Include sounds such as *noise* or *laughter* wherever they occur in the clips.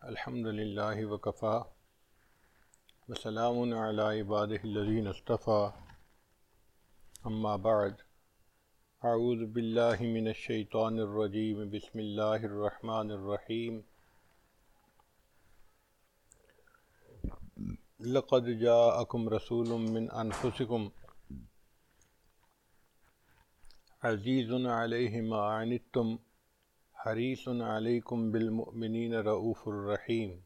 الحمد للہ وکفا وسلام علی عباد الذین اصطفیٰ. اما بعد، اعوذ باللہ من الشیطان الرجیم. بسم اللہ الرحمن الرحیم. لقد جاءکم رسول من انفسکم عزیز علیہ ما عنتم حریص علیکم بالمؤمنین رعوف الرحیم۔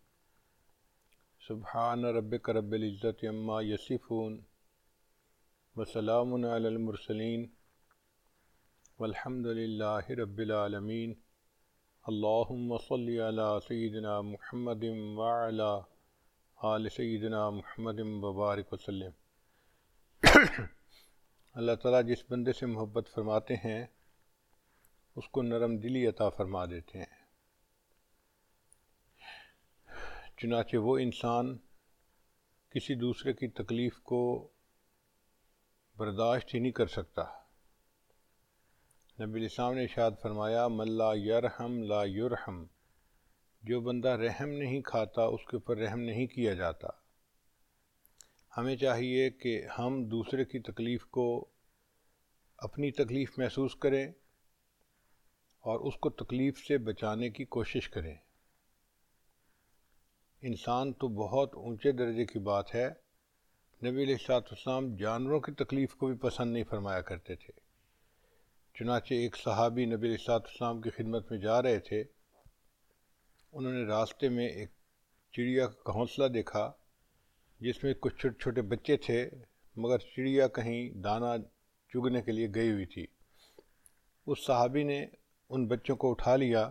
سبحان ربک رب العزت عما یصفون وسلام علی المرسلین۔ والحمد للہ رب العالمین۔ اللہم صلی علی سیدنا محمد وعلا آل سیدنا محمد مبارک وسلم۔ اللہ تعالیٰ جس بندے سے محبت فرماتے ہیں اس کو نرم دلی عطا فرما دیتے ہیں۔ چنانچہ وہ انسان کسی دوسرے کی تکلیف کو برداشت ہی نہیں کر سکتا۔ نبی الاسلام نے اشاد فرمایا ملا یرحم لا یرحم جو بندہ رحم نہیں کھاتا، اس کے اوپر رحم نہیں کیا جاتا۔ ہمیں چاہیے کہ ہم دوسرے کی تکلیف کو اپنی تکلیف محسوس کریں۔ اور اس کو تکلیف سے بچانے کی کوشش کریں۔ انسان تو بہت اونچے درجے کی بات ہے۔ نبی علیہ السلاط اسلام جانوروں کی تکلیف کو بھی پسند نہیں فرمایا کرتے تھے۔ چنانچہ ایک صحابی نبی علیہ السلاط اسلام کی خدمت میں جا رہے تھے۔ انہوں نے راستے میں ایک چڑیا کا گھونسلہ دیکھا، جس میں کچھ چھوٹے چھوٹے بچے تھے، مگر چڑیا کہیں دانہ چگنے کے لیے گئی ہوئی تھی۔ اس صحابی نے ان بچوں کو اٹھا لیا۔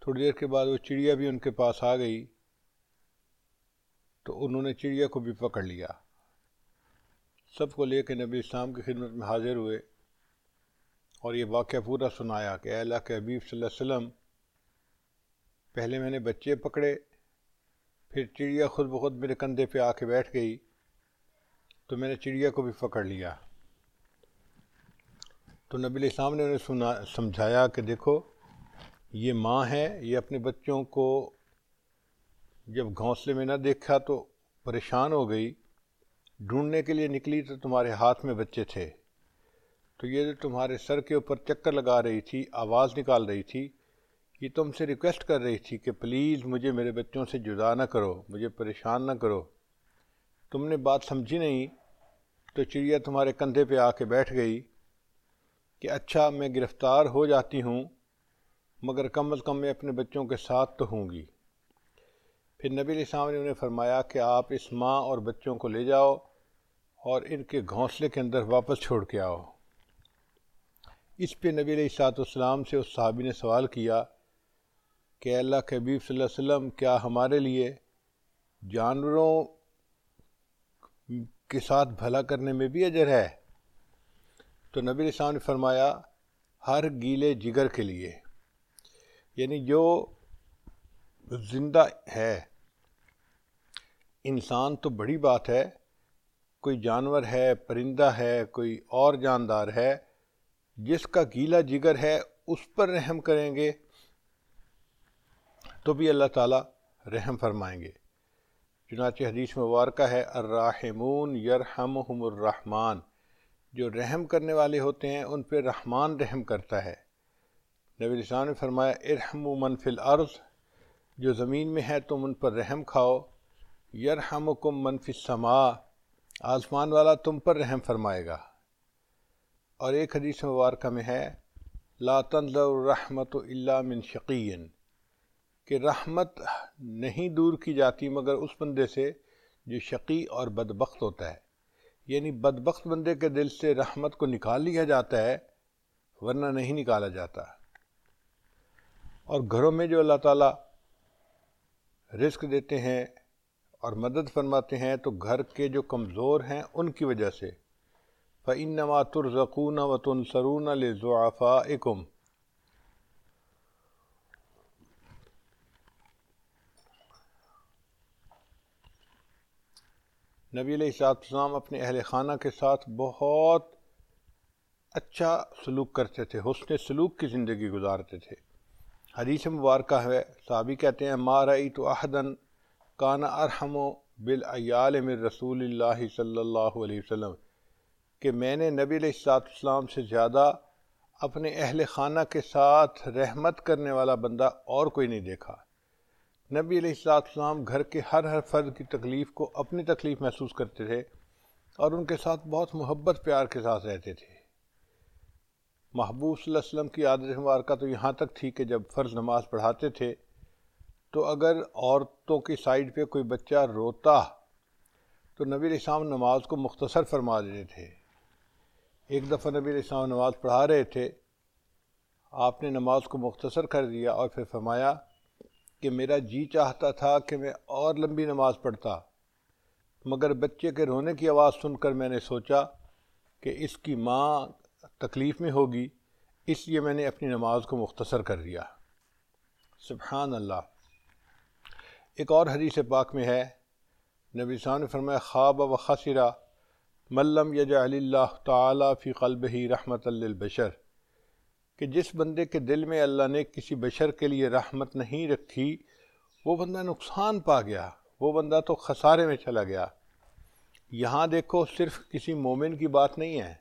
تھوڑی دیر کے بعد وہ چڑیا بھی ان کے پاس آ گئی۔ تو انہوں نے چڑیا کو بھی پکڑ لیا۔ سب کو لے کے نبی اسلام کی خدمت میں حاضر ہوئے۔ اور یہ واقعہ پورا سنایا کہ اللہ کے حبیب صلی اللہ علیہ وسلم، پہلے میں نے بچے پکڑے، پھر چڑیا خود بخود میرے کندھے پہ آ کے بیٹھ گئی، تو میں نے چڑیا کو بھی پکڑ لیا۔ تو نبی علیہ السلام نے انہیں سنا، سمجھایا کہ دیکھو، یہ ماں ہے، یہ اپنے بچوں کو جب گھونسلے میں نہ دیکھا تو پریشان ہو گئی۔ ڈھونڈنے کے لیے نکلی تو تمہارے ہاتھ میں بچے تھے۔ تو یہ جو تمہارے سر کے اوپر چکر لگا رہی تھی، آواز نکال رہی تھی، یہ تم سے ریکویسٹ کر رہی تھی کہ پلیز مجھے میرے بچوں سے جدا نہ کرو، مجھے پریشان نہ کرو۔ تم نے بات سمجھی نہیں، تو چڑیا تمہارے کندھے پہ آ کے بیٹھ گئی۔ کہ اچھا میں گرفتار ہو جاتی ہوں، مگر کم از کم میں اپنے بچوں کے ساتھ تو ہوں گی۔ پھر نبی علیہ السلام نے انہیں فرمایا کہ آپ اس ماں اور بچوں کو لے جاؤ اور ان کے گھونسلے کے اندر واپس چھوڑ کے آؤ۔ اس پہ نبی علیہ السلاط والسلام سے اس صحابی نے سوال کیا کہ اللہ کے حبیب صلی اللہ علیہ وسلم، کیا ہمارے لیے جانوروں کے ساتھ بھلا کرنے میں بھی اجر ہے؟ تو نبی السلام نے فرمایا، ہر گیلے جگر کے لیے۔ یعنی جو زندہ ہے، انسان تو بڑی بات ہے، کوئی جانور ہے، پرندہ ہے، کوئی اور جاندار ہے، جس کا گیلا جگر ہے، اس پر رحم کریں گے۔ تو بھی اللہ تعالیٰ رحم فرمائیں گے۔ چنانچہ حدیث مبارکہ ہے الرحمون یرحمہم الرحمن۔ جو رحم کرنے والے ہوتے ہیں، ان پہ رحمان رحم کرتا ہے۔ نبی السلام نے فرمایا ارحم من فی الارض، جو زمین میں ہے، تم ان پر رحم کھاؤ۔ یرحمکم من فی السماء، آسمان والا تم پر رحم فرمائے گا۔ اور ایک حدیث مبارکہ میں ہے، لا تنظر الرحمت الا من شقین کہ رحمت نہیں دور کی جاتی مگر اس بندے سے جو شقی اور بدبخت ہوتا ہے۔ یعنی بدبخت بندے کے دل سے رحمت کو نکال لیا جاتا ہے، ورنہ نہیں نکالا جاتا۔ اور گھروں میں جو اللہ تعالیٰ رزق دیتے ہیں اور مدد فرماتے ہیں، تو گھر کے جو کمزور ہیں ان کی وجہ سے۔ فعین فعینما ترزکون و تنسرون لَََََََََََََََََََََََََََََََََََََََََََََََََََََ نبی علیہ السلام اپنے اہل خانہ کے ساتھ بہت اچھا سلوک کرتے تھے، حسن سلوک کی زندگی گزارتے تھے۔ حدیث مبارکہ ہے، صحابی کہتے ہیں، ما تو احدن کان ارحم و بالعیال من رسول اللہ صلی اللہ علیہ وسلم کہ میں نے نبی علیہ السلاط اسلام سے زیادہ اپنے اہل خانہ کے ساتھ رحمت کرنے والا بندہ اور کوئی نہیں دیکھا۔ نبی علیہ السلاط اسلام گھر کے ہر ہر فرد کی تکلیف کو اپنی تکلیف محسوس کرتے تھے اور ان کے ساتھ بہت محبت، پیار کے ساتھ رہتے تھے۔ محبوب صلی اللہ علیہ وسلم کی عادت مبارکہ تو یہاں تک تھی کہ جب فرض نماز پڑھاتے تھے تو اگر عورتوں کی سائڈ پہ کوئی بچہ روتا تو نبی علیہ السلام نماز کو مختصر فرما دیتے تھے۔ ایک دفعہ نبی علیہ السلام نماز پڑھا رہے تھے، آپ نے نماز کو مختصر کر دیا اور پھر فرمایا کہ میرا جی چاہتا تھا کہ میں اور لمبی نماز پڑھتا، مگر بچے کے رونے کی آواز سن کر میں نے سوچا کہ اس کی ماں تکلیف میں ہوگی، اس لیے میں نے اپنی نماز کو مختصر کر دیا سبحان اللہ۔ ایک اور حدیث پاک میں ہے۔ نبی صاحب نے فرمایا خواب و خسرہ ملم یج اللہ تعالیٰ فی قلب ہی رحمت للبشر۔ کہ جس بندے کے دل میں اللہ نے کسی بشر کے لیے رحمت نہیں رکھی، وہ بندہ نقصان پا گیا، وہ بندہ تو خسارے میں چلا گیا۔ یہاں دیکھو، صرف کسی مومن کی بات نہیں ہے۔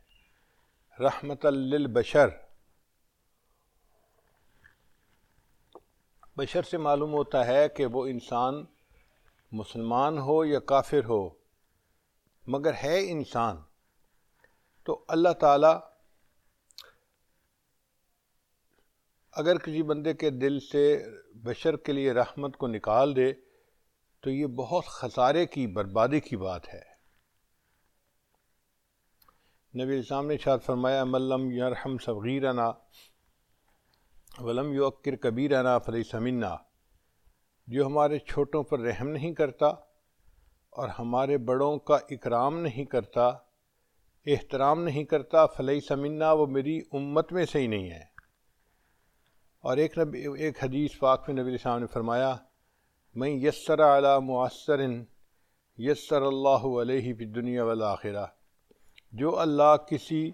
رحمت للبشر۔ بشر سے معلوم ہوتا ہے کہ وہ انسان مسلمان ہو یا کافر ہو، مگر ہے انسان۔ تو اللہ تعالی اگر کسی بندے کے دل سے بشر کے لیے رحمت کو نکال دے، تو یہ بہت خسارے کی، بربادی کی بات ہے۔ نبی السلام نے شاد فرمایا ملم یرحم صغیرنا ولم یوکر کبیرنا فلی سمنا جو ہمارے چھوٹوں پر رحم نہیں کرتا اور ہمارے بڑوں کا اکرام نہیں کرتا، احترام نہیں کرتا فلئی سمنا وہ میری امت میں سے ہی نہیں ہے۔ اور ایک نبی، ایک حدیث پاک میں نبی السلام نے فرمایا میں یسر اعلیٰ مؤثر یسر اللہ علیہ فی دنیا والآخرہ. جو اللہ کسی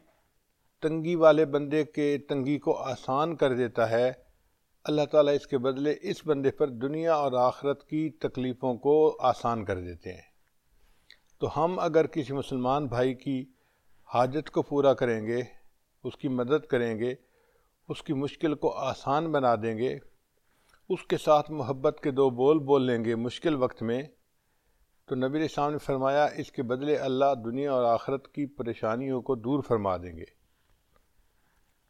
تنگی والے بندے کے تنگی کو آسان کر دیتا ہے، اللہ تعالیٰ اس کے بدلے اس بندے پر دنیا اور آخرت کی تکلیفوں کو آسان کر دیتے ہیں۔ تو ہم اگر کسی مسلمان بھائی کی حاجت کو پورا کریں گے، اس کی مدد کریں گے اس کی مشکل کو آسان بنا دیں گے، اس کے ساتھ محبت کے دو بول بول لیں گے مشکل وقت میں۔ تو نبی السلام نے فرمایا، اس کے بدلے اللہ دنیا اور آخرت کی پریشانیوں کو دور فرما دیں گے۔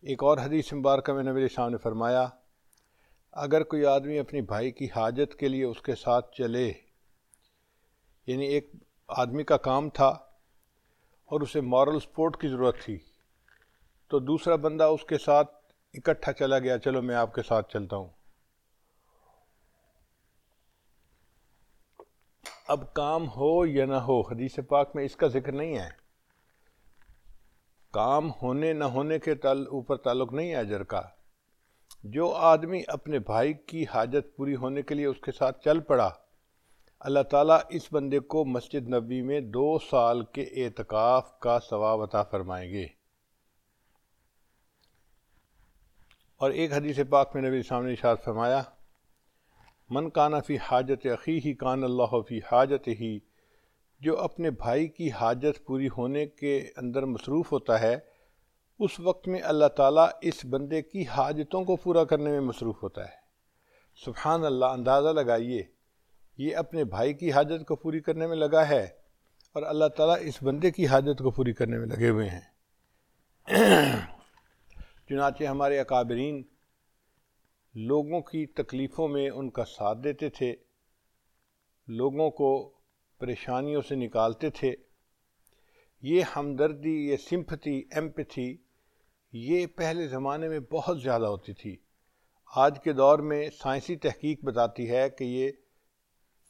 ایک اور حدیث مبارکہ میں نبی السلام نے فرمایا، اگر کوئی آدمی اپنی بھائی کی حاجت کے لیے اس کے ساتھ چلے یعنی ایک آدمی کا کام تھا اور اسے مورل سپورٹ کی ضرورت تھی، تو دوسرا بندہ اس کے ساتھ اکٹھا چلا گیا، چلو میں آپ کے ساتھ چلتا ہوں۔ اب کام ہو یا نہ ہو، حدیث پاک میں اس کا ذکر نہیں ہے۔ کام ہونے نہ ہونے کے اوپر تعلق نہیں ہے اجر کا۔ جو آدمی اپنے بھائی کی حاجت پوری ہونے کے لیے اس کے ساتھ چل پڑا، اللہ تعالیٰ اس بندے کو مسجد نبی میں دو سال کے اعتکاف کا ثواب عطا فرمائیں گے۔ اور ایک حدیث پاک میں نبی سامنے اشار فرمایا، من کانا فی حاجت عقی ہی کان اللہ فی حاجت ہی جو اپنے بھائی کی حاجت پوری ہونے کے اندر مصروف ہوتا ہے، اس وقت میں اللہ تعالیٰ اس بندے کی حاجتوں کو پورا کرنے میں مصروف ہوتا ہے۔ سبحان اللہ، اندازہ لگائیے، یہ اپنے بھائی کی حاجت کو پوری کرنے میں لگا ہے اور اللہ تعالیٰ اس بندے کی حاجت کو پوری کرنے میں لگے ہوئے ہیں۔ چنانچہ ہمارے اکابرین لوگوں کی تکلیفوں میں ان کا ساتھ دیتے تھے، لوگوں کو پریشانیوں سے نکالتے تھے۔ یہ ہمدردی، یہ سمپتھی، ایمپتھی، یہ پہلے زمانے میں بہت زیادہ ہوتی تھی۔ آج کے دور میں سائنسی تحقیق بتاتی ہے کہ یہ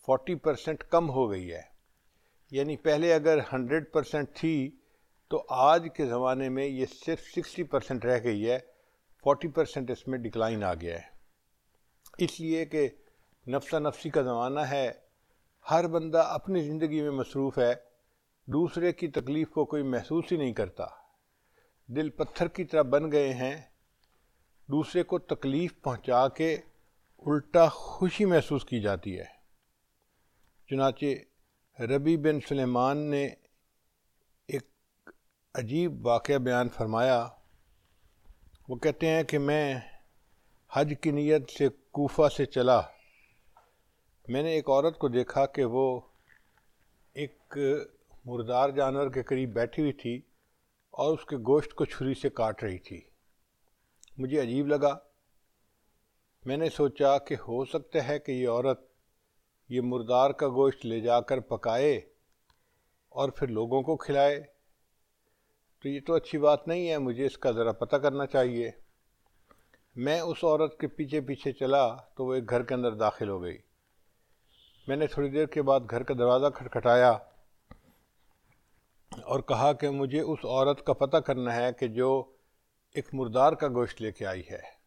فورٹی پرسنٹ کم ہو گئی ہے۔ یعنی پہلے اگر ہنڈریڈ پرسنٹ تھی تو آج کے زمانے میں یہ صرف سکسٹی پرسنٹ رہ گئی ہے، فورٹی پرسنٹ اس میں ڈکلائن آ گیا ہے۔ اس لیے کہ نفسہ نفسی کا زمانہ ہے، ہر بندہ اپنی زندگی میں مصروف ہے، دوسرے کی تکلیف کو کوئی محسوس ہی نہیں کرتا۔ دل پتھر کی طرح بن گئے ہیں، دوسرے کو تکلیف پہنچا کے الٹا خوشی محسوس کی جاتی ہے۔ چنانچہ ربی بن سلیمان نے عجیب واقعہ بیان فرمایا۔ وہ کہتے ہیں کہ میں حج کی نیت سے کوفہ سے چلا۔ میں نے ایک عورت کو دیکھا کہ وہ ایک مردار جانور کے قریب بیٹھی ہوئی تھی اور اس کے گوشت کو چھری سے کاٹ رہی تھی۔ مجھے عجیب لگا۔ میں نے سوچا کہ ہو سکتا ہے کہ یہ عورت یہ مردار کا گوشت لے جا کر پکائے اور پھر لوگوں کو کھلائے۔ تو یہ تو اچھی بات نہیں ہے، مجھے اس کا ذرا پتہ کرنا چاہیے۔ میں اس عورت کے پیچھے پیچھے چلا تو وہ ایک گھر کے اندر داخل ہو گئی۔ میں نے تھوڑی دیر کے بعد گھر کا دروازہ کھٹکھٹایا اور کہا کہ مجھے اس عورت کا پتہ کرنا ہے کہ جو ایک مردار کا گوشت لے کے آئی ہے۔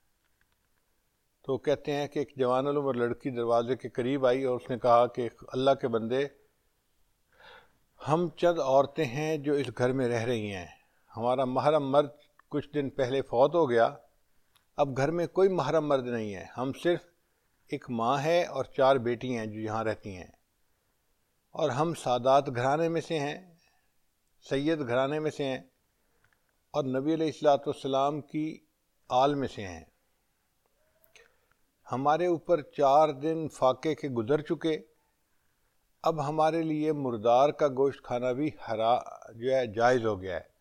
تو کہتے ہیں کہ ایک جوان العمر لڑکی دروازے کے قریب آئی اور اس نے کہا کہ اللہ کے بندے، ہم چند عورتیں ہیں جو اس گھر میں رہ رہی ہیں۔ ہمارا محرم مرد کچھ دن پہلے فوت ہو گیا۔ اب گھر میں کوئی محرم مرد نہیں ہے۔ ہم صرف ایک ماں ہے اور چار بیٹی ہیں جو یہاں رہتی ہیں۔ اور ہم سادات گھرانے میں سے ہیں، سید گھرانے میں سے ہیں اور نبی علیہ السلاۃ والسلام کی آل میں سے ہیں۔ ہمارے اوپر چار دن فاقے کے گزر چکے۔ اب ہمارے لیے مردار کا گوشت کھانا بھی ہرا جو ہے جائز ہو گیا ہے۔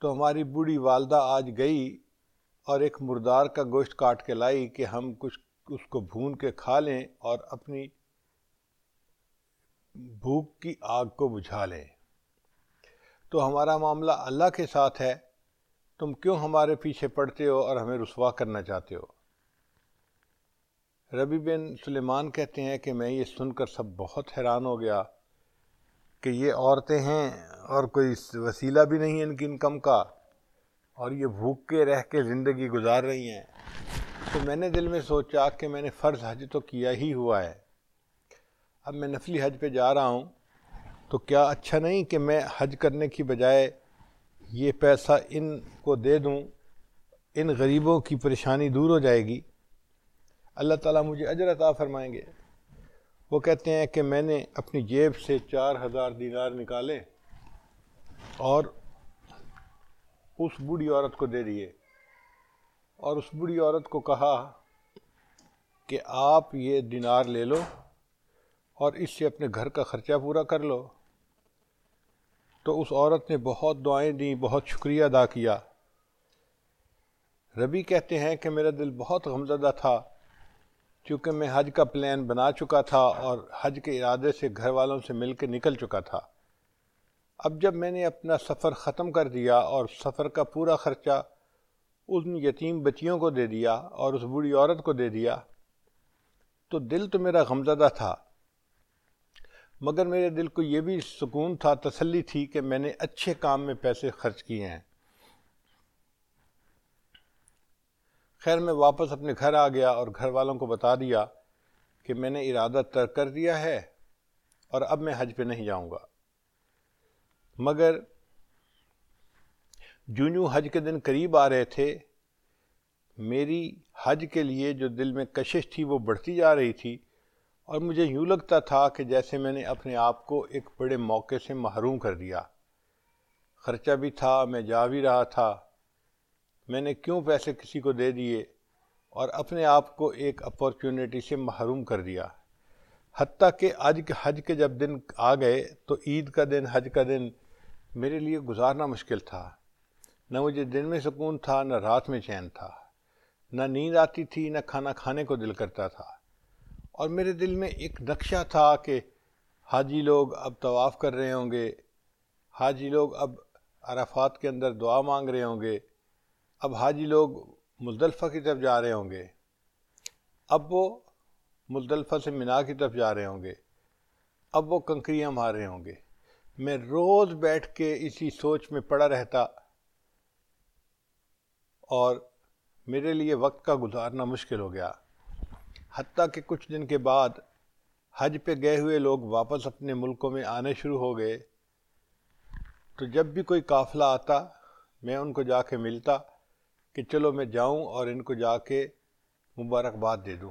تو ہماری بوڑھی والدہ آج گئی اور ایک مردار کا گوشت کاٹ کے لائی کہ ہم کچھ اس کو بھون کے کھا لیں اور اپنی بھوک کی آگ کو بجھا لیں۔ تو ہمارا معاملہ اللہ کے ساتھ ہے۔ تم کیوں ہمارے پیچھے پڑتے ہو اور ہمیں رسوا کرنا چاہتے ہو؟ ربی بن سلیمان کہتے ہیں کہ میں یہ سن کر سب بہت حیران ہو گیا۔ کہ یہ عورتیں ہیں اور کوئی وسیلہ بھی نہیں ہے ان کی انکم کا، اور یہ بھوک کے رہ کے زندگی گزار رہی ہیں۔ تو میں نے دل میں سوچا کہ میں نے فرض حج تو کیا ہی ہوا ہے۔ اب میں نفلی حج پہ جا رہا ہوں تو کیا اچھا نہیں کہ میں حج کرنے کی بجائے یہ پیسہ ان کو دے دوں، ان غریبوں کی پریشانی دور ہو جائے گی۔ اللہ تعالیٰ مجھے اجر عطا فرمائیں گے۔ وہ کہتے ہیں کہ میں نے اپنی جیب سے چار ہزار دینار نکالے اور اس بوڑھی عورت کو دے دیے اور اس بوڑھی عورت کو کہا کہ آپ یہ دینار لے لو اور اس سے اپنے گھر کا خرچہ پورا کر لو۔ تو اس عورت نے بہت دعائیں دیں، بہت شکریہ ادا کیا۔ ربی کہتے ہیں کہ میرا دل بہت غمزدہ تھا۔ چونکہ میں حج کا پلان بنا چکا تھا اور حج کے ارادے سے گھر والوں سے مل کے نکل چکا تھا۔ اب جب میں نے اپنا سفر ختم کر دیا اور سفر کا پورا خرچہ ان یتیم بچیوں کو دے دیا اور اس بوڑھی عورت کو دے دیا، تو دل تو میرا غمزدہ تھا۔ مگر میرے دل کو یہ بھی سکون تھا، تسلی تھی کہ میں نے اچھے کام میں پیسے خرچ کیے ہیں۔ خیر میں واپس اپنے گھر آ گیا اور گھر والوں کو بتا دیا کہ میں نے ارادہ ترک کر دیا ہے اور اب میں حج پہ نہیں جاؤں گا۔ مگر جوں حج کے دن قریب آ رہے تھے، میری حج کے لیے جو دل میں کشش تھی وہ بڑھتی جا رہی تھی اور مجھے یوں لگتا تھا کہ جیسے میں نے اپنے آپ کو ایک بڑے موقع سے محروم کر دیا۔ خرچہ بھی تھا، میں جا بھی رہا تھا۔ میں نے کیوں پیسے کسی کو دے دیے اور اپنے آپ کو ایک اپارچونیٹی سے محروم کر دیا؟ حتیٰ کہ آج کے حج کے جب دن آ گئے تو عید کا دن، حج کا دن میرے لیے گزارنا مشکل تھا۔ نہ مجھے دن میں سکون تھا، نہ رات میں چین تھا۔ نہ نیند آتی تھی، نہ کھانا کھانے کو دل کرتا تھا۔ اور میرے دل میں ایک نقشہ تھا کہ حاجی لوگ اب طواف کر رہے ہوں گے، حاجی لوگ اب عرفات کے اندر دعا مانگ رہے ہوں گے۔ اب حاجی لوگ مزدلفہ کی طرف جا رہے ہوں گے۔ اب وہ مزدلفہ سے منا کی طرف جا رہے ہوں گے۔ اب وہ کنکریاں مار رہے ہوں گے۔ میں روز بیٹھ کے اسی سوچ میں پڑا رہتا اور میرے لیے وقت کا گزارنا مشکل ہو گیا۔ حتیٰ کہ کچھ دن کے بعد حج پہ گئے ہوئے لوگ واپس اپنے ملکوں میں آنے شروع ہو گئے۔ تو جب بھی کوئی قافلہ آتا، میں ان کو جا کے ملتا۔ کہ چلو میں جاؤں اور ان کو جا کے مبارکباد دے دوں۔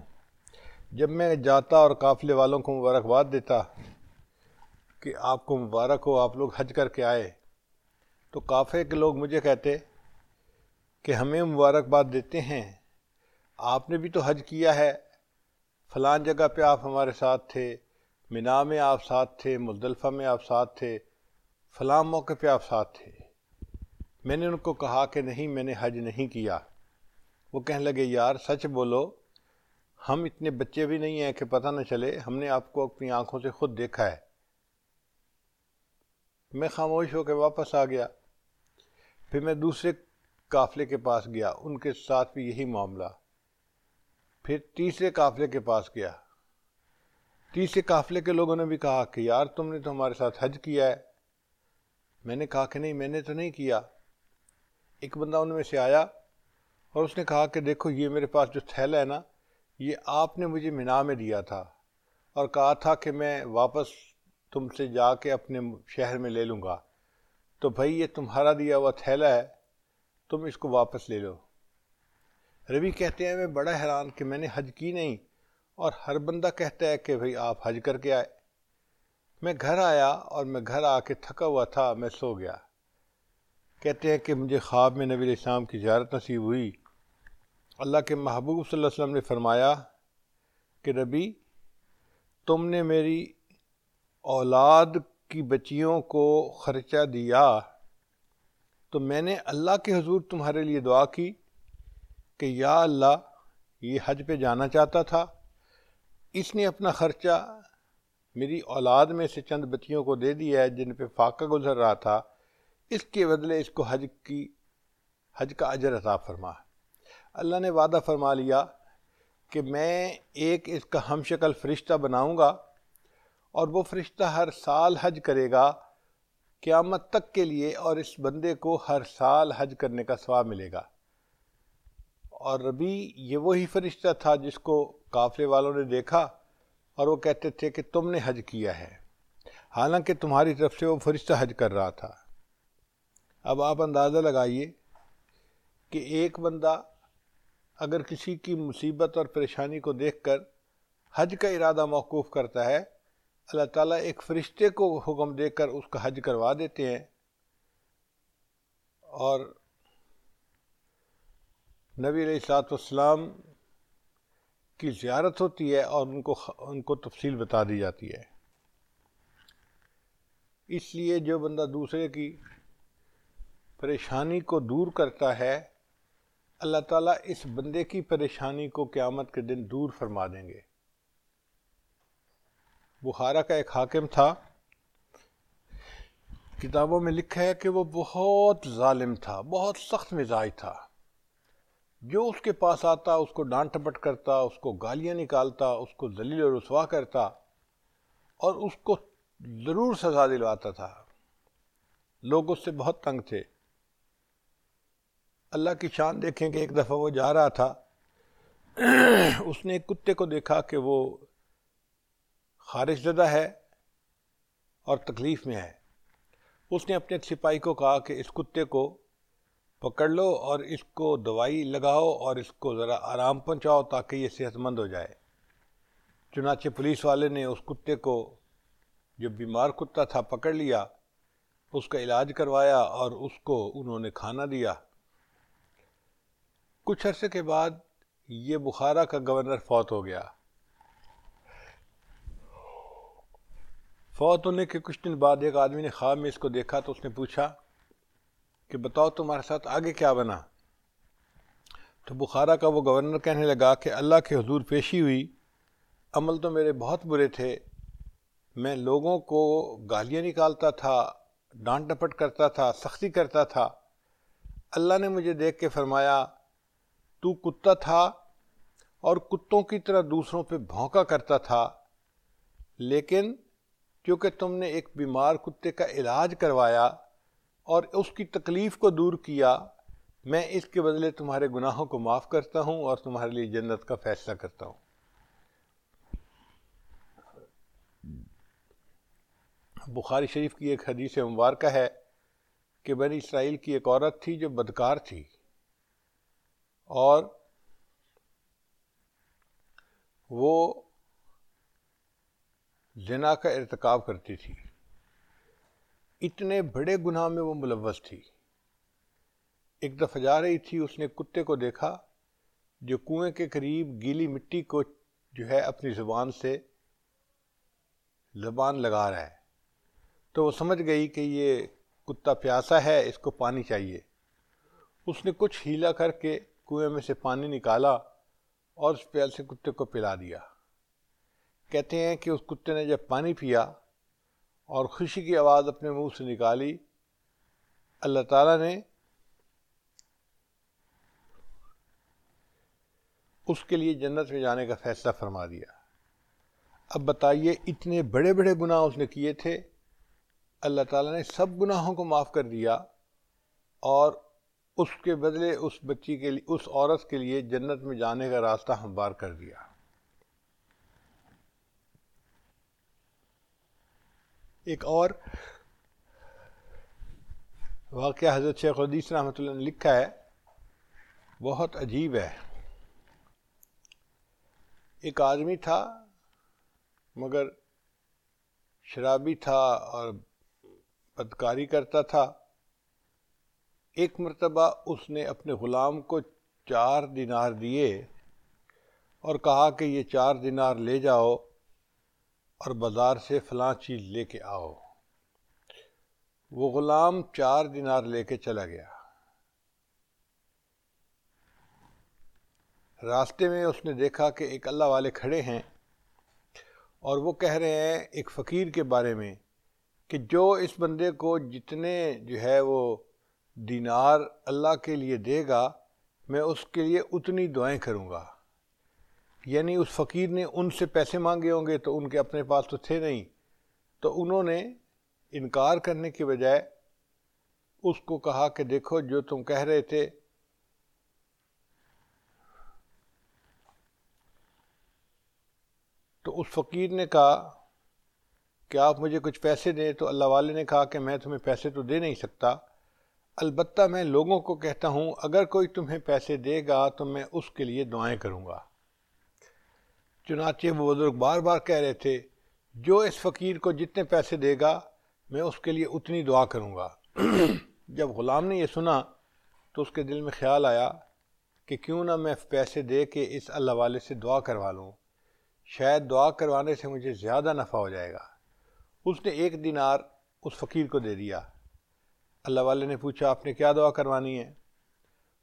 جب میں جاتا اور قافلے والوں کو مبارکباد دیتا کہ آپ کو مبارک ہو، آپ لوگ حج کر کے آئے، تو قافلے کے لوگ مجھے کہتے کہ ہمیں مبارکباد دیتے ہیں، آپ نے بھی تو حج کیا ہے، فلان جگہ پہ آپ ہمارے ساتھ تھے، مینا میں آپ ساتھ تھے، مزدلفہ میں آپ ساتھ تھے فلاں موقع پہ آپ ساتھ تھے۔ میں نے ان کو کہا کہ نہیں، میں نے حج نہیں کیا۔ وہ کہنے لگے، یار سچ بولو، ہم اتنے بچے بھی نہیں ہیں کہ پتہ نہ چلے، ہم نے آپ کو اپنی آنکھوں سے خود دیکھا ہے۔ میں خاموش ہو کے واپس آ گیا۔ پھر میں دوسرے قافلے کے پاس گیا، ان کے ساتھ بھی یہی معاملہ۔ پھر تیسرے قافلے کے پاس گیا۔ تیسرے قافلے کے لوگوں نے بھی کہا کہ یار تم نے تو ہمارے ساتھ حج کیا ہے۔ میں نے کہا کہ نہیں، میں نے تو نہیں کیا۔ ایک بندہ ان میں سے آیا اور اس نے کہا کہ دیکھو، یہ میرے پاس جو تھیلا ہے نا، یہ آپ نے مجھے مینا میں دیا تھا اور کہا تھا کہ میں واپس تم سے جا کے اپنے شہر میں لے لوں گا۔ تو بھائی، یہ تمہارا دیا ہوا تھیلا ہے، تم اس کو واپس لے لو۔ روی کہتے ہیں، میں بڑا حیران کہ میں نے حج کی نہیں اور ہر بندہ کہتا ہے کہ بھائی، آپ حج کر کے آئے۔ میں گھر آیا اور میں گھر آ کے تھکا ہوا تھا، میں سو گیا۔ کہتے ہیں کہ مجھے خواب میں نبی السلام کی زیارت نصیب ہوئی۔ اللہ کے محبوب صلی اللہ علیہ وسلم نے فرمایا کہ ربی تم نے میری اولاد کی بچیوں کو خرچہ دیا۔ تو میں نے اللہ کے حضور تمہارے لیے دعا کی کہ یا اللہ، یہ حج پہ جانا چاہتا تھا۔ اس نے اپنا خرچہ میری اولاد میں سے چند بچیوں کو دے دیا ہے جن پہ فاقہ گزر رہا تھا۔ اس کے بدلے اس کو حج کی، حج کا اجر عطا فرما۔ اللہ نے وعدہ فرما لیا کہ میں ایک اس کا ہم شکل فرشتہ بناؤں گا اور وہ فرشتہ ہر سال حج کرے گا، قیامت تک کے لیے اور اس بندے کو ہر سال حج کرنے کا ثواب ملے گا۔ اور ابھی یہ وہی فرشتہ تھا جس کو قافلے والوں نے دیکھا اور وہ کہتے تھے کہ تم نے حج کیا ہے۔ حالانکہ تمہاری طرف سے وہ فرشتہ حج کر رہا تھا۔ اب آپ اندازہ لگائیے کہ ایک بندہ اگر کسی کی مصیبت اور پریشانی کو دیکھ کر حج کا ارادہ موقوف کرتا ہے، اللہ تعالیٰ ایک فرشتے کو حکم دے کر اس کا حج کروا دیتے ہیں۔ اور نبی علیہ السلاط والسلام کی زیارت ہوتی ہے اور ان کو ان کو تفصیل بتا دی جاتی ہے۔ اس لیے جو بندہ دوسرے کی پریشانی کو دور کرتا ہے، اللہ تعالیٰ اس بندے کی پریشانی کو قیامت کے دن دور فرما دیں گے۔ بخارا کا ایک حاکم تھا، کتابوں میں لکھا ہے کہ وہ بہت ظالم تھا، بہت سخت مزاج تھا۔ جو اس کے پاس آتا، اس کو ڈانٹ ٹپٹ کرتا، اس کو گالیاں نکالتا، اس کو ذلیل و رسوا کرتا اور اس کو ضرور سزا دلواتا تھا۔ لوگ اس سے بہت تنگ تھے۔ اللہ کی شان دیکھیں کہ ایک دفعہ وہ جا رہا تھا، اس نے ایک کتے کو دیکھا کہ وہ خارش زدہ ہے اور تکلیف میں ہے۔ اس نے اپنے سپاہی کو کہا کہ اس کتے کو پکڑ لو اور اس کو دوائی لگاؤ اور اس کو ذرا آرام پہنچاؤ تاکہ یہ صحت مند ہو جائے۔ چنانچہ پولیس والے نے اس کتے کو جو بیمار کتا تھا پکڑ لیا، اس کا علاج کروایا اور اس کو انہوں نے کھانا دیا۔ کچھ عرصے کے بعد یہ بخارا کا گورنر فوت ہو گیا۔ فوت ہونے کے کچھ دن بعد ایک آدمی نے خواب میں اس کو دیکھا تو اس نے پوچھا کہ بتاؤ تمہارے ساتھ آگے کیا بنا؟ تو بخارا کا وہ گورنر کہنے لگا کہ اللہ کے حضور پیشی ہوئی، عمل تو میرے بہت برے تھے، میں لوگوں کو گالیاں نکالتا تھا، ڈانٹ ڈپٹ کرتا تھا، سختی کرتا تھا۔ اللہ نے مجھے دیکھ کے فرمایا تو کتا تھا اور کتوں کی طرح دوسروں پہ بھونکا کرتا تھا۔ لیکن کیونکہ تم نے ایک بیمار کتے کا علاج کروایا اور اس کی تکلیف کو دور کیا، میں اس کے بدلے تمہارے گناہوں کو معاف کرتا ہوں اور تمہارے لیے جنت کا فیصلہ کرتا ہوں۔ بخاری شریف کی ایک حدیث مبارکہ ہے کہ بنی اسرائیل کی ایک عورت تھی جو بدکار تھی۔ اور وہ زنا کا ارتکاب کرتی تھی۔ اتنے بڑے گناہ میں وہ ملوث تھی۔ ایک دفعہ جا رہی تھی، اس نے کتے کو دیکھا جو کنویں کے قریب گیلی مٹی کو جو ہے اپنی زبان سے زبان لگا رہا ہے۔ تو وہ سمجھ گئی کہ یہ کتا پیاسا ہے، اس کو پانی چاہیے۔ اس نے کچھ ہیلا کر کے کنویں میں سے پانی نکالا اور اس پیال سے کتے کو پلا دیا۔ کہتے ہیں کہ اس کتے نے جب پانی پیا اور خوشی کی آواز اپنے منہ سے نکالی، اللہ تعالیٰ نے اس کے لیے جنت میں جانے کا فیصلہ فرما دیا۔ اب بتائیے، اتنے بڑے بڑے گناہ اس نے کیے تھے؟ اللہ تعالیٰ نے سب گناہوں کو معاف کر دیا اور اس کے بدلے اس بچی کے لیے، اس عورت کے لیے جنت میں جانے کا راستہ ہموار کر دیا۔ ایک اور واقعہ حضرت شیخ حدیث رحمۃ اللہ نے لکھا ہے۔ بہت عجیب ہے۔ ایک آدمی تھا، مگر شرابی تھا اور بدکاری کرتا تھا۔ ایک مرتبہ اس نے اپنے غلام کو چار دینار دیے اور کہا کہ یہ چار دینار لے جاؤ اور بازار سے فلاں چیز لے کے آؤ۔ وہ غلام چار دینار لے کے چلا گیا۔ راستے میں اس نے دیکھا کہ ایک اللہ والے کھڑے ہیں اور وہ کہہ رہے ہیں ایک فقیر کے بارے میں کہ جو اس بندے کو جتنے جو ہے وہ دینار اللہ کے لیے دے گا، میں اس کے لیے اتنی دعائیں کروں گا۔ یعنی اس فقیر نے ان سے پیسے مانگے ہوں گے تو ان کے اپنے پاس تو تھے نہیں۔ تو انہوں نے انکار کرنے کی بجائے اس کو کہا کہ دیکھو، جو تم کہہ رہے تھے۔ تو اس فقیر نے کہا کہ آپ مجھے کچھ پیسے دیں۔ تو اللہ والے نے کہا کہ میں تمہیں پیسے تو دے نہیں سکتا۔ البتہ میں لوگوں کو کہتا ہوں، اگر کوئی تمہیں پیسے دے گا تو میں اس کے لیے دعائیں کروں گا۔ چنانچہ وہ بزرگ بار بار کہہ رہے تھے، جو اس فقیر کو جتنے پیسے دے گا، میں اس کے لیے اتنی دعا کروں گا۔ *clears throat* جب غلام نے یہ سنا تو اس کے دل میں خیال آیا کہ کیوں نہ میں پیسے دے کے اس اللہ والے سے دعا کروا لوں۔ شاید دعا کروانے سے مجھے زیادہ نفع ہو جائے گا۔ اس نے ایک دینار اس فقیر کو دے دیا۔ اللہ والے نے پوچھا، آپ نے کیا دعا کروانی ہے؟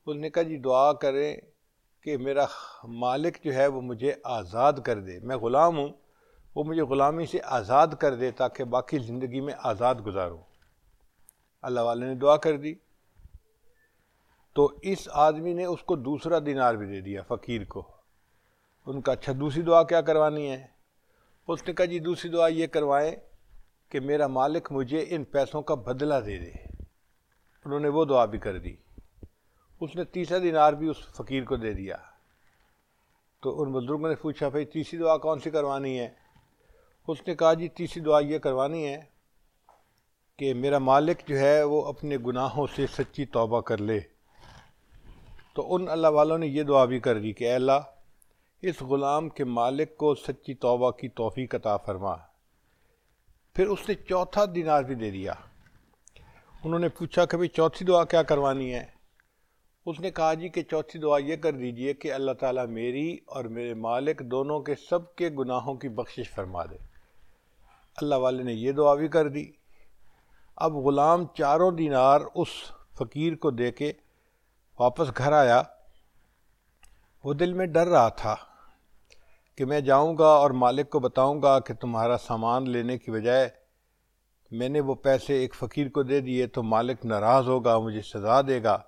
اس نے کہا جی دعا کریں کہ میرا مالک جو ہے وہ مجھے آزاد کر دے۔ میں غلام ہوں، وہ مجھے غلامی سے آزاد کر دے تاکہ باقی زندگی میں آزاد گزاروں۔ اللہ والے نے دعا کر دی۔ تو اس آدمی نے اس کو دوسرا دینار بھی دے دیا، فقیر کو۔ ان کا اچھا دوسری دعا کیا کروانی ہے؟ اس نے کہا جی دوسری دعا یہ کروائیں کہ میرا مالک مجھے ان پیسوں کا بدلہ دے دے۔ انہوں نے وہ دعا بھی کر دی۔ اس نے تیسرا دینار بھی اس فقیر کو دے دیا۔ تو ان بزرگوں نے پوچھا، بھائی، تیسری دعا کون سی کروانی ہے؟ اس نے کہا جی تیسری دعا یہ کروانی ہے کہ میرا مالک جو ہے وہ اپنے گناہوں سے سچی توبہ کر لے۔ تو ان اللہ والوں نے یہ دعا بھی کر دی کہ اے اللہ، اس غلام کے مالک کو سچی توبہ کی توفیق عطا فرما۔ پھر اس نے چوتھا دینار بھی دے دیا۔ انہوں نے پوچھا کہ بھائی چوتھی دعا کیا کروانی ہے؟ اس نے کہا جی کہ چوتھی دعا یہ کر دیجیے کہ اللہ تعالیٰ میری اور میرے مالک دونوں کے سب کے گناہوں کی بخشش فرما دے۔ اللہ والے نے یہ دعا بھی کر دی۔ اب غلام چاروں دینار اس فقیر کو دے کے واپس گھر آیا۔ وہ دل میں ڈر رہا تھا کہ میں جاؤں گا اور مالک کو بتاؤں گا کہ تمہارا سامان لینے کی بجائے میں نے وہ پیسے ایک فقیر کو دے دیے تو مالک ناراض ہوگا، مجھے سزا دے گا۔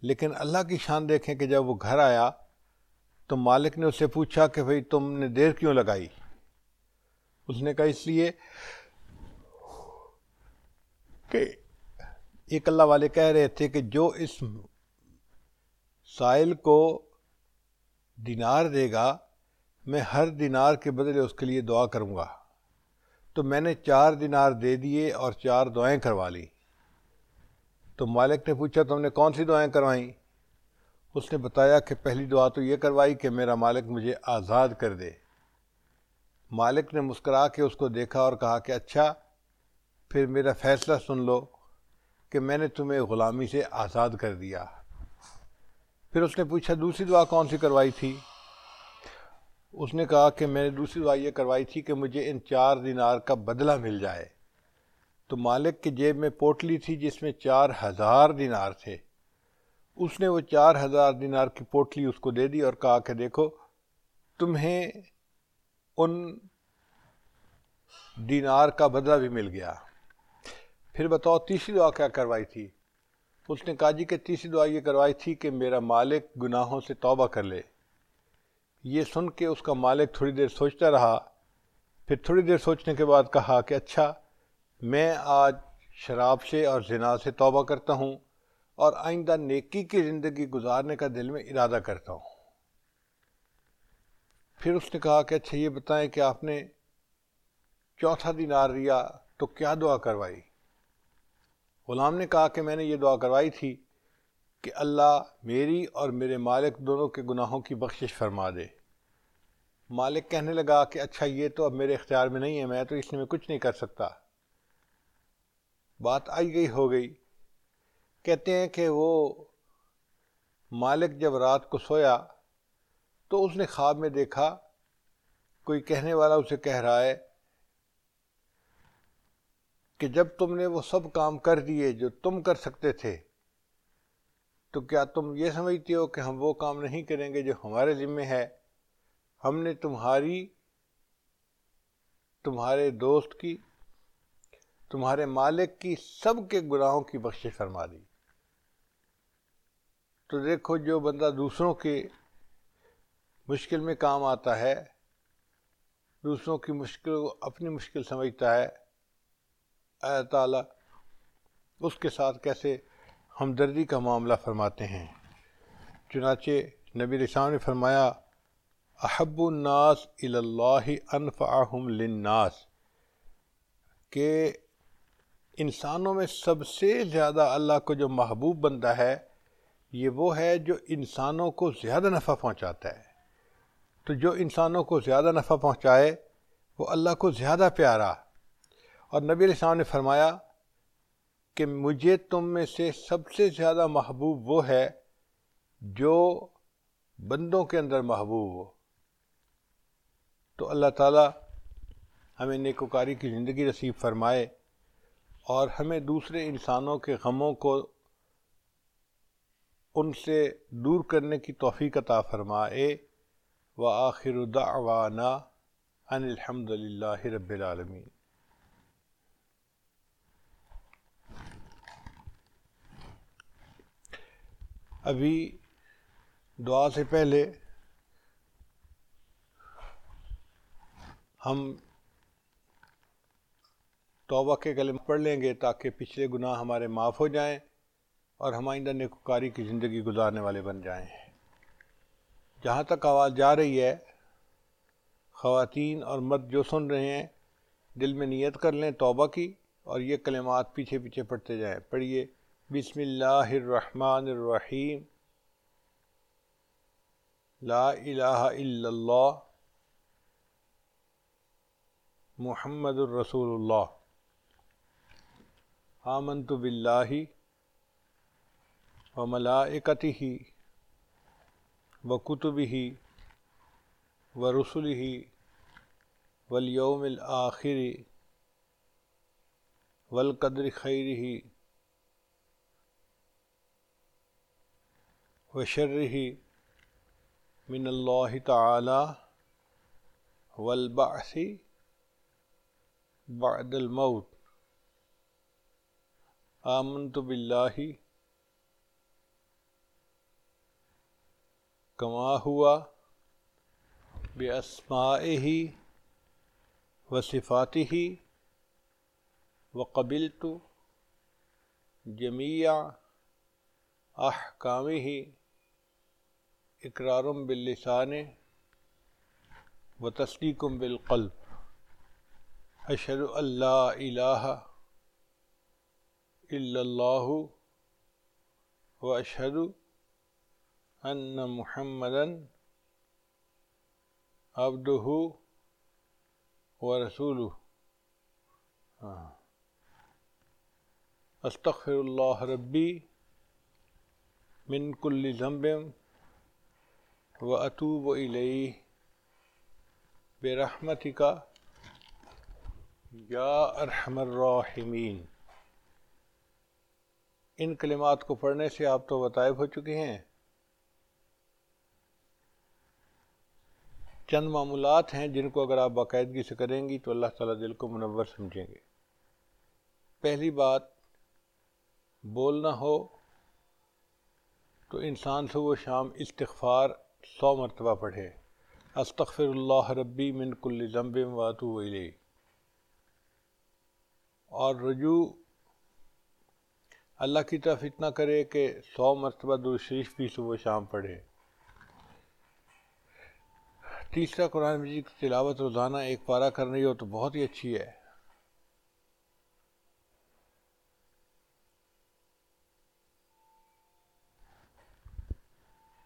لیکن اللہ کی شان دیکھیں کہ جب وہ گھر آیا تو مالک نے اس سے پوچھا کہ بھئی تم نے دیر کیوں لگائی؟ اس نے کہا، اس لیے کہ ایک اللہ والے کہہ رہے تھے کہ جو اس سائل کو دینار دے گا، میں ہر دینار کے بدلے اس کے لیے دعا کروں گا۔ تو میں نے چار دینار دے دیے اور چار دعائیں کروا لی تو مالک نے پوچھا تم نے کون سی دعائیں کروائیں؟ اس نے بتایا کہ پہلی دعا تو یہ کروائی کہ میرا مالک مجھے آزاد کر دے۔ مالک نے مسکرا کے اس کو دیکھا اور کہا کہ اچھا پھر میرا فیصلہ سن لو کہ میں نے تمہیں غلامی سے آزاد کر دیا۔ پھر اس نے پوچھا، دوسری دعا کون سی کروائی تھی؟ اس نے کہا کہ میں نے دوسری دعا یہ کروائی تھی کہ مجھے ان چار دینار کا بدلہ مل جائے۔ تو مالک کے جیب میں پوٹلی تھی جس میں چار ہزار دینار تھے۔ اس نے وہ چار ہزار دینار کی پوٹلی اس کو دے دی اور کہا کہ دیکھو، تمہیں ان دینار کا بدلہ بھی مل گیا۔ پھر بتاؤ، تیسری دعا کیا کروائی تھی؟ اس نے کہا جی کہ تیسری دعا یہ کروائی تھی کہ میرا مالک گناہوں سے توبہ کر لے۔ یہ سن کے اس کا مالک تھوڑی دیر سوچتا رہا، پھر تھوڑی دیر سوچنے کے بعد کہا کہ اچھا میں آج شراب سے اور زنا سے توبہ کرتا ہوں اور آئندہ نیکی کی زندگی گزارنے کا دل میں ارادہ کرتا ہوں۔ پھر اس نے کہا کہ اچھا یہ بتائیں کہ آپ نے چوتھا دن آ تو کیا دعا کروائی؟ غلام نے کہا کہ میں نے یہ دعا کروائی تھی کہ اللہ میری اور میرے مالک دونوں کے گناہوں کی بخشش فرما دے۔ مالک کہنے لگا کہ اچھا یہ تو اب میرے اختیار میں نہیں ہے، میں تو اس میں کچھ نہیں کر سکتا۔ بات آئی گئی، ہو گئی۔ کہتے ہیں کہ وہ مالک جب رات کو سویا تو اس نے خواب میں دیکھا، کوئی کہنے والا اسے کہہ رہا ہے کہ جب تم نے وہ سب کام کر دیے جو تم کر سکتے تھے تو کیا تم یہ سمجھتے ہو کہ ہم وہ کام نہیں کریں گے جو ہمارے ذمے ہے؟ ہم نے تمہاری، تمہارے دوست کی، تمہارے مالک کی سب کے گناہوں کی بخش فرما دی۔ تو دیکھو جو بندہ دوسروں کے مشکل میں کام آتا ہے، دوسروں کی مشکل کو اپنی مشکل سمجھتا ہے۔ اللہ تعالیٰ، اس کے ساتھ کیسے ہمدردی کا معاملہ فرماتے ہیں۔ چنانچہ نبی رسام نے فرمایا، احب الناس اللہ انفعہم للناس، کہ انسانوں میں سب سے زیادہ اللہ کو جو محبوب بندہ ہے، یہ وہ ہے جو انسانوں کو زیادہ نفع پہنچاتا ہے۔ تو جو انسانوں کو زیادہ نفع پہنچائے، وہ اللہ کو زیادہ پیارا۔ اور نبی علیہ السلام نے فرمایا کہ مجھے تم میں سے سب سے زیادہ محبوب وہ ہے جو بندوں کے اندر محبوب ہو۔ تو اللہ تعالیٰ ہمیں نیکوکاری کی زندگی نصیب فرمائے اور ہمیں دوسرے انسانوں کے غموں کو ان سے دور کرنے کی توفیق عطا فرمائے۔ و آخر دعوانا ان الحمد للہ رب العالمین۔ ابھی دعا سے پہلے ہم توبہ کے کلم پڑھ لیں گے تاکہ پچھلے گناہ ہمارے معاف ہو جائیں اور ہم آئندہ نیکوکاری کی زندگی گزارنے والے بن جائیں۔ جہاں تک آواز جا رہی ہے، خواتین اور مرد جو سن رہے ہیں، دل میں نیت کر لیں توبہ کی اور یہ کلمات پیچھے پیچھے پڑھتے جائیں۔ پڑھیے۔ بسم اللہ الرحمن الرحیم. لا الہ الا اللہ. محمد الرسول اللہ. آمنت باللہ و ملائکتہ و کتبہ و رسلہ والیوم الآخر والقدر خیرہ. وشرہ من اللہ تعالی والبعث بعد الموت. آمنت باللہ کما ہوا بأسمائه وصفاته وقبلت جميع أحكامه اقرار باللسان و تصدیقم بالقلب۔ اشہد اللہ الہ الا اللہ و اشہد ان محمدن عبدہ و رسول استغفر اللہ ربی من کل ذنب و اطوب الیہ برحمتک یا ارحم الراحمین ان کلمات کو پڑھنے سے آپ تو وطائف ہو چکے ہیں۔ چند معمولات ہیں جن کو اگر آپ باقاعدگی سے کریں گی تو اللہ تعالیٰ دل کو منور سمجھیں گے۔ پہلی بات بولنا ہو تو انسان سے وہ شام استغفار سو مرتبہ پڑھے۔ استغفر اللہ ربی من کل ذنب واتو ویلی اور رجوع اللہ کی طرف اتنا کرے کہ سو مرتبہ دو شریف بھی صبح شام پڑھے۔ تیسرا قرآن مجید کی تلاوت روزانہ ایک پارہ کر رہی ہو تو بہت ہی اچھی ہے۔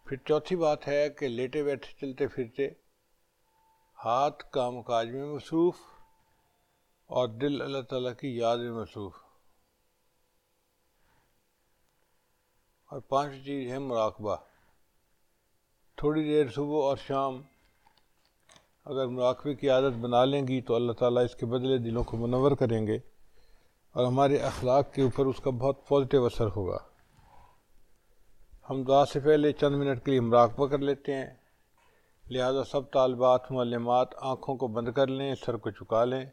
پھر چوتھی بات ہے کہ لیٹے بیٹھے چلتے پھرتے، ہاتھ کام کاج میں مصروف اور دل اللہ تعالیٰ کی یاد میں مصروف۔ اور پانچ چیز ہے مراقبہ۔ تھوڑی دیر صبح اور شام اگر مراقبے کی عادت بنا لیں گی تو اللہ تعالیٰ اس کے بدلے دلوں کو منور کریں گے اور ہمارے اخلاق کے اوپر اس کا بہت پازیٹیو اثر ہوگا۔ ہم دعا سے پہلے چند منٹ کے لیے مراقبہ کر لیتے ہیں۔ لہذا سب طالبات، معلمات آنکھوں کو بند کر لیں، سر کو چکا لیں۔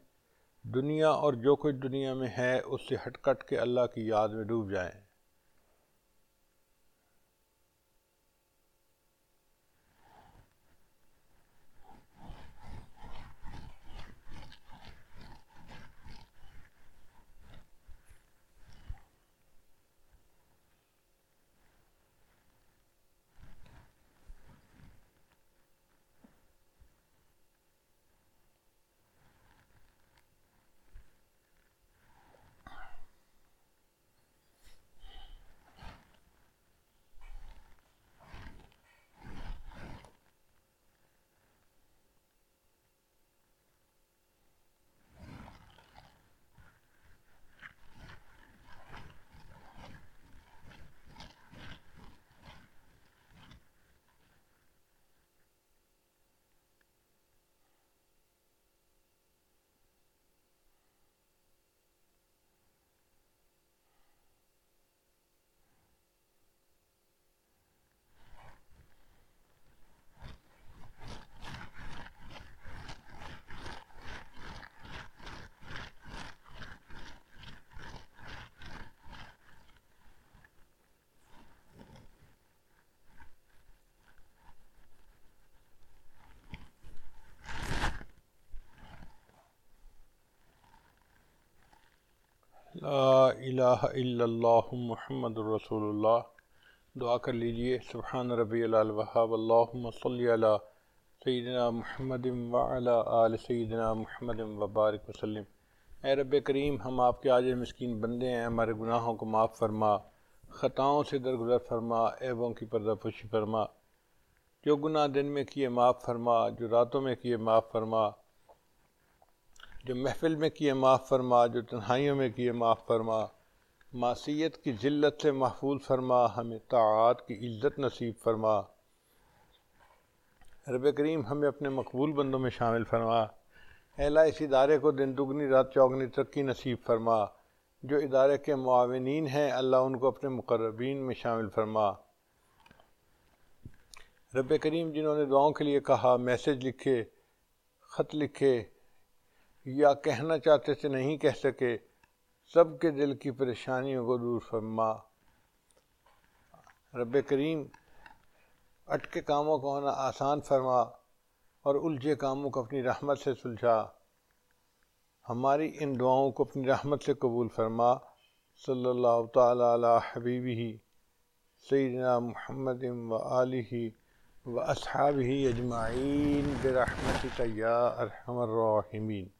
دنیا اور جو کچھ دنیا میں ہے، اس سے ہٹ کٹ کے اللہ کی یاد میں ڈوب جائیں لا الہ الا اللہ محمد الرسول اللہ۔ دعا کر لیجیے، سبحان ربی الوحاب اللہم صلی علی سیدنا محمد وعلا آل سیدنا محمد وبارک وسلم۔ اے رب کریم، ہم آپ کے آج مسکین بندے ہیں، ہمارے گناہوں کو معاف فرما، خطاؤں سے درگزر فرما ایبوں کی پردہ پوشی فرما۔ جو گناہ دن میں کیے معاف فرما، جو راتوں میں کیے معاف فرما، جو محفل میں کیے معاف فرما، جو تنہائیوں میں کیے معاف فرما۔ معصیت کی ذلت سے محفوظ فرما، ہمیں طاعات کی عزت نصیب فرما۔ رب کریم ہمیں اپنے مقبول بندوں میں شامل فرما۔ اہلا اس ادارے کو دن دگنی، رات چوگنی، ترقی نصیب فرما۔ جو ادارے کے معاونین ہیں، اللہ ان کو اپنے مقربین میں شامل فرما۔ رب کریم جنہوں نے دعاؤں کے لیے کہا، میسج لکھے، خط لکھے یا کہنا چاہتے تھے، نہیں کہہ سکے سب کے دل کی پریشانیوں کو دور فرما۔ رب کریم، اٹکے کاموں کو ہونا آسان فرما اور الجھے کاموں کو اپنی رحمت سے سلجھا۔ ہماری ان دعاؤں کو اپنی رحمت سے قبول فرما۔ صلی اللہ تعالیٰ علی حبیبی سیدنا محمد و علیہ و اصحاب ہی اجمعین برحمتک یا ارحم الراحمین۔